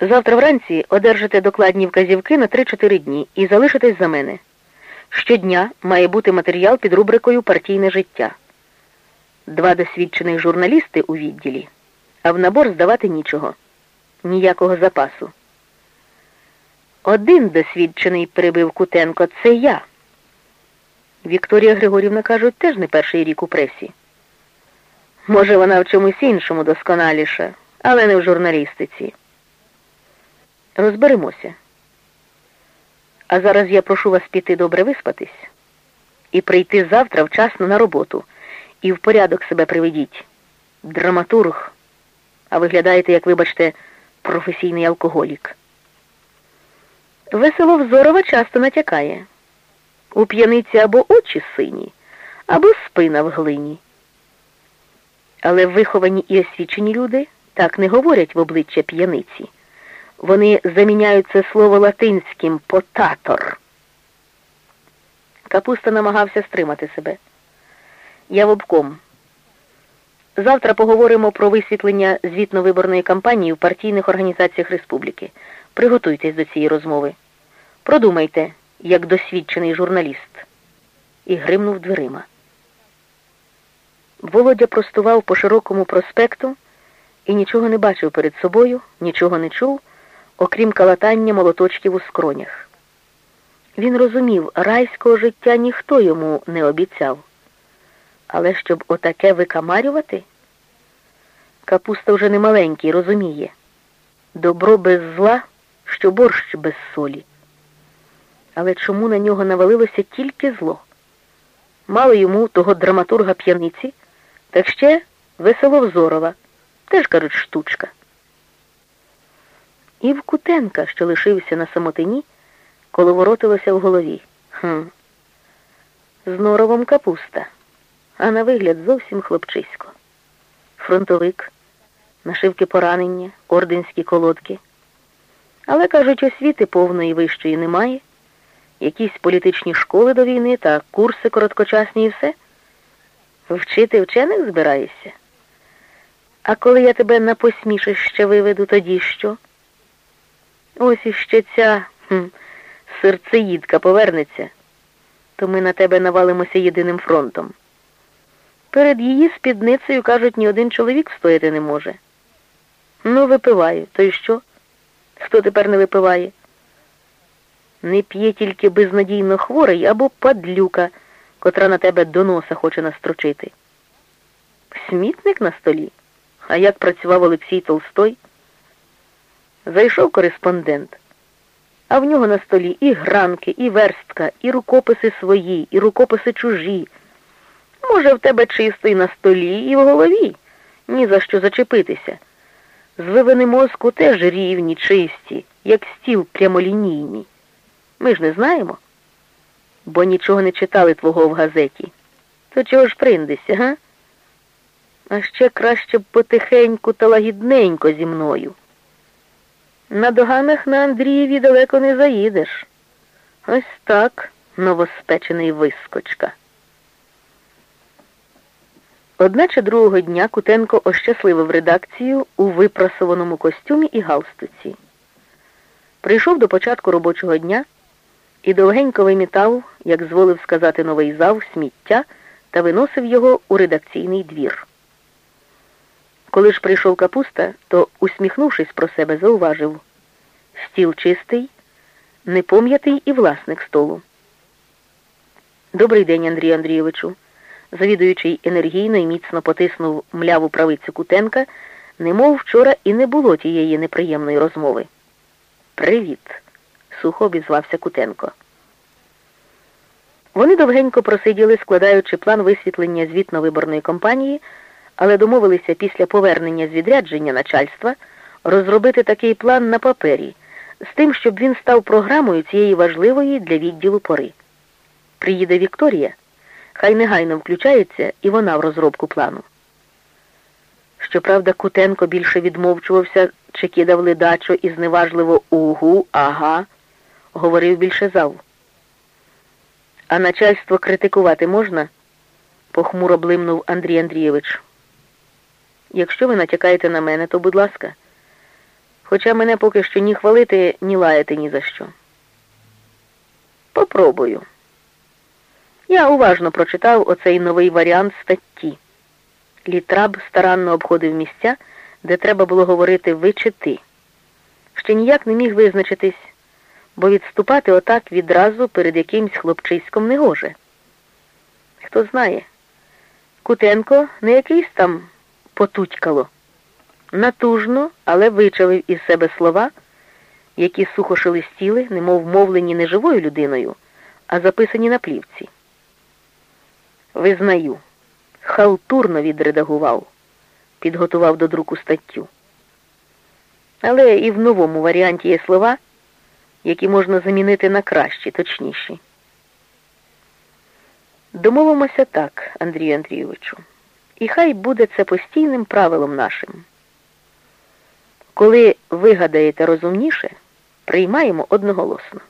Завтра вранці одержите докладні вказівки на 3-4 дні і залишитесь за мене. Щодня має бути матеріал під рубрикою Партійне життя. Два досвідчених журналісти у відділі, а в набор здавати нічого, ніякого запасу. Один досвідчений перебив Кутенко це я. Вікторія Григорівна, кажуть, теж не перший рік у пресі. Може, вона в чомусь іншому досконаліша, але не в журналістиці. Розберемося. А зараз я прошу вас піти добре виспатись і прийти завтра вчасно на роботу і в порядок себе приведіть. Драматург, а виглядаєте, як, вибачте, професійний алкоголік. Весело взорова часто натякає. У п'яниці або очі сині, або спина в глині. Але виховані і освічені люди так не говорять в обличчя п'яниці. Вони заміняють це слово латинським потатор. Капуста намагався стримати себе. Я в обком. Завтра поговоримо про висвітлення звітно-виборної кампанії в партійних організаціях республіки. Приготуйтесь до цієї розмови. Продумайте, як досвідчений журналіст. І гримнув дверима. Володя простував по широкому проспекту і нічого не бачив перед собою, нічого не чув, окрім калатання молоточків у скронях. Він розумів, райського життя ніхто йому не обіцяв. Але щоб отаке викамарювати, капуста вже не маленький, розуміє. Добро без зла, що борщ без солі. Але чому на нього навалилося тільки зло? Мало йому того драматурга п'яниці, так ще Веселовзорова, теж, кажуть, штучка. І в Кутенка, що лишився на самотині, коловоротилося в голові. Хм. З норовом капуста, а на вигляд зовсім хлопчисько. Фронтовик, нашивки поранення, орденські колодки. Але, кажуть, освіти повної вищої немає, якісь політичні школи до війни та курси короткочасні і все. Вчити вчених збираєшся? А коли я тебе на посмішище виведу, тоді що? Ось іще ця хм, серцеїдка повернеться, то ми на тебе навалимося єдиним фронтом. Перед її спідницею, кажуть, ні один чоловік встояти не може. Ну, випиваю, то й що? Хто тепер не випиває? Не п'є тільки безнадійно хворий або падлюка, котра на тебе до носа хоче настрочити. Смітник на столі. А як працював Олексій Толстой? Зайшов кореспондент, а в нього на столі і гранки, і верстка, і рукописи свої, і рукописи чужі. Може, в тебе чисто і на столі, і в голові, ні за що зачепитися. Звивини мозку теж рівні, чисті, як стіл прямолінійний. Ми ж не знаємо, бо нічого не читали твого в газеті. То чого ж приндися, га? А ще краще б потихеньку та лагідненько зі мною. На доганах на Андрієві далеко не заїдеш. Ось так, новоспечений вискочка. Одначе другого дня Кутенко ощасливив редакцію у випрасованому костюмі і галстуці. Прийшов до початку робочого дня і довгенько вимітав, як зволив сказати новий зав, сміття та виносив його у редакційний двір. Коли ж прийшов капуста, то, усміхнувшись про себе, зауважив стіл чистий, непом'ятий і власник столу. Добрий день, Андрію Андрійовичу. Завідуючий енергійно і міцно потиснув мляву правицю Кутенка, немов вчора і не було тієї неприємної розмови. Привіт, сухо обізвався Кутенко. Вони довгенько просиділи, складаючи план висвітлення звітно-виборної кампанії, але домовилися після повернення з відрядження начальства розробити такий план на папері, з тим, щоб він став програмою цієї важливої для відділу пори. Приїде Вікторія, хай негайно включається і вона в розробку плану. Щоправда, Кутенко більше відмовчувався чи кидав ледачо і зневажливо угу, ага, говорив більше зал. А начальство критикувати можна? похмуро блимнув Андрій Андрійович. Якщо ви натякаєте на мене, то будь ласка. Хоча мене поки що ні хвалити, ні лаяти ні за що. Попробую. Я уважно прочитав оцей новий варіант статті. Літраб старанно обходив місця, де треба було говорити ви чи ти. Ще ніяк не міг визначитись, бо відступати отак відразу перед якимсь хлопчиськом не гоже. Хто знає, Кутенко не якийсь там потутькало. Натужно, але вичавив із себе слова, які сухо шелестіли, немов мовлені не живою людиною, а записані на плівці. Визнаю, халтурно відредагував, підготував до друку статтю. Але і в новому варіанті є слова, які можна замінити на кращі, точніші. Домовимося так, Андрію Андрійовичу, і хай буде це постійним правилом нашим. Коли вигадаєте розумніше, приймаємо одноголосно.